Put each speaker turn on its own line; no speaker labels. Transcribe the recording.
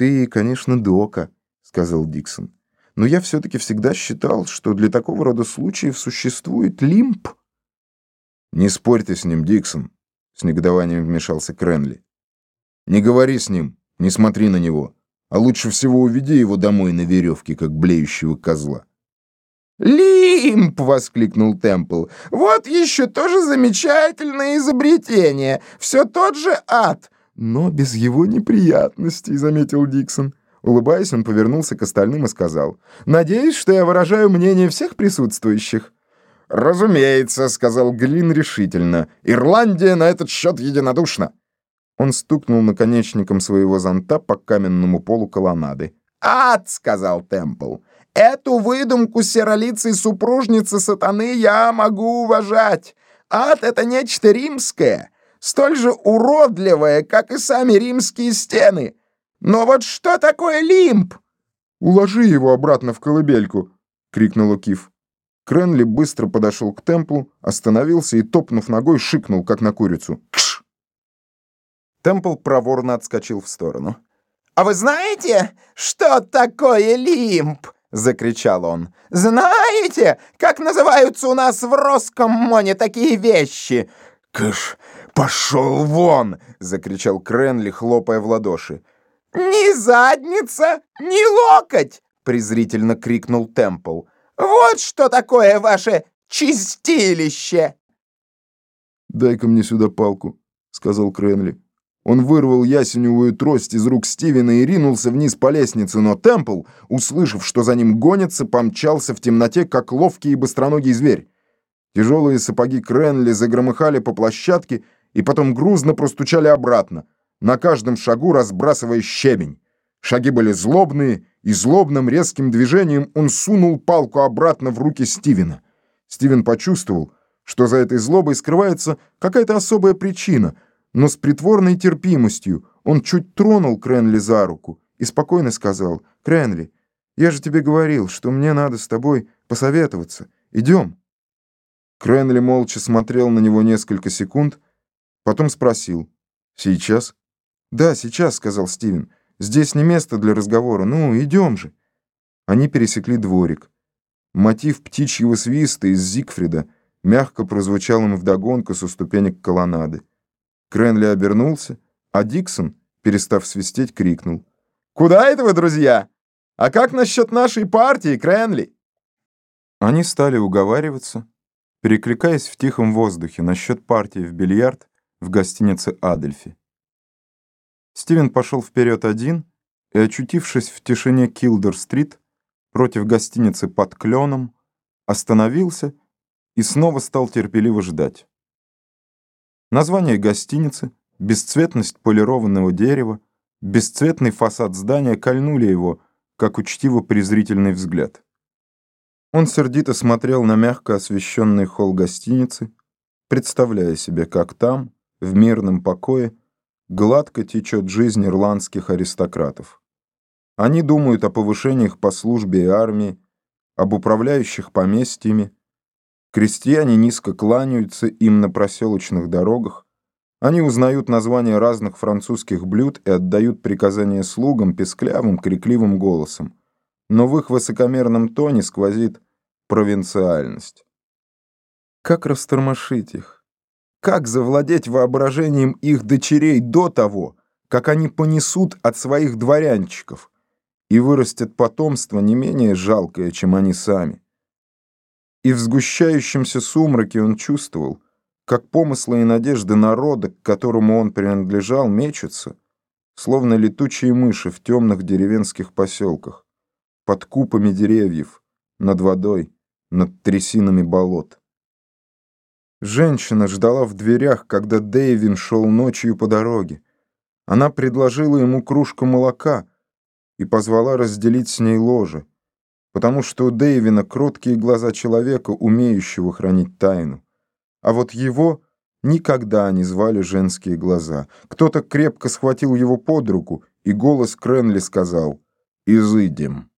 «Ты, конечно, дока», — сказал Диксон. «Но я все-таки всегда считал, что для такого рода случаев существует лимп».
«Не спорьте с ним, Диксон», — с негодованием вмешался Кренли. «Не говори с ним, не смотри на него, а лучше всего уведи его домой на веревке, как блеющего козла».
«Лимп!» — воскликнул Темпл. «Вот еще тоже замечательное изобретение. Все тот же ад!»
«Но без его неприятностей», — заметил Диксон. Улыбаясь, он повернулся к остальным и сказал. «Надеюсь, что я выражаю мнение всех присутствующих».
«Разумеется», — сказал Глин решительно. «Ирландия на этот счет единодушна».
Он стукнул наконечником своего зонта по каменному полу колоннады.
«Ад!» — сказал Темпл. Эту выдумку серолицей супружницы сатаны я могу уважать. Ад — это нечто римское, столь же уродливое, как и сами римские стены. Но вот что такое лимб?
«Уложи его обратно в колыбельку!» — крикнул Киф. Кренли быстро подошел к темплу, остановился и, топнув ногой, шикнул, как на курицу. «Кш!» Темпл проворно отскочил в сторону.
«А вы знаете, что такое лимб?» — закричал он. «Знаете, как называются у нас в Роскоммоне такие вещи?»
«Кыш, пошел вон!» — закричал Кренли, хлопая в ладоши.
«Ни задница, ни локоть!» — презрительно крикнул Темпл. «Вот что такое ваше чистилище!»
«Дай-ка мне сюда палку», — сказал Кренли. Он вырвал ясеневую трость из рук Стивена и ринулся вниз по лестнице, но Темпл, услышав, что за ним гонится, помчался в темноте, как ловкий и быстроногий зверь. Тяжелые сапоги Кренли загромыхали по площадке и потом грузно простучали обратно, на каждом шагу разбрасывая щебень. Шаги были злобные, и злобным резким движением он сунул палку обратно в руки Стивена. Стивен почувствовал, что за этой злобой скрывается какая-то особая причина — но с притворной терпимостью он чуть тронул Кренли за руку и спокойно сказал, «Кренли, я же тебе говорил, что мне надо с тобой посоветоваться. Идем». Кренли молча смотрел на него несколько секунд, потом спросил, «Сейчас?» «Да, сейчас», — сказал Стивен. «Здесь не место для разговора. Ну, идем же». Они пересекли дворик. Мотив птичьего свиста из Зигфрида мягко прозвучал им вдогонку со ступенек колоннады. Кренли обернулся, а Диксон, перестав свистеть, крикнул. «Куда это вы, друзья? А как насчет нашей партии, Кренли?» Они стали уговариваться, перекликаясь в тихом воздухе насчет партии в бильярд в гостинице «Адельфи». Стивен пошел вперед один и, очутившись в тишине Килдер-стрит против гостиницы под кленом, остановился и снова стал терпеливо ждать. Название гостиницы, бесцветность полированного дерева, бесцветный фасад здания кольнули его, как учтиво-презрительный взгляд. Он сердито смотрел на мягко освещенный холл гостиницы, представляя себе, как там, в мирном покое, гладко течет жизнь ирландских аристократов. Они думают о повышениях по службе и армии, об управляющих поместьями, Крестьяне низко кланяются им на проселочных дорогах, они узнают названия разных французских блюд и отдают приказания слугам песклявым, крикливым голосом. Но в их высокомерном тоне сквозит провинциальность. Как растормошить их? Как завладеть воображением их дочерей до того, как они понесут от своих дворянчиков и вырастет потомство не менее жалкое, чем они сами? И в сгущающемся сумраке он чувствовал, как помыслы и надежды народа, к которому он принадлежал, мечутся, словно летучие мыши в темных деревенских поселках, под купами деревьев, над водой, над трясинами болот. Женщина ждала в дверях, когда Дэйвин шел ночью по дороге. Она предложила ему кружку молока и позвала разделить с ней ложе потому что у Дэйвина кроткие глаза человека, умеющего хранить тайну. А вот его никогда не звали женские глаза. Кто-то крепко схватил его под руку, и голос Кренли сказал «Изыдем».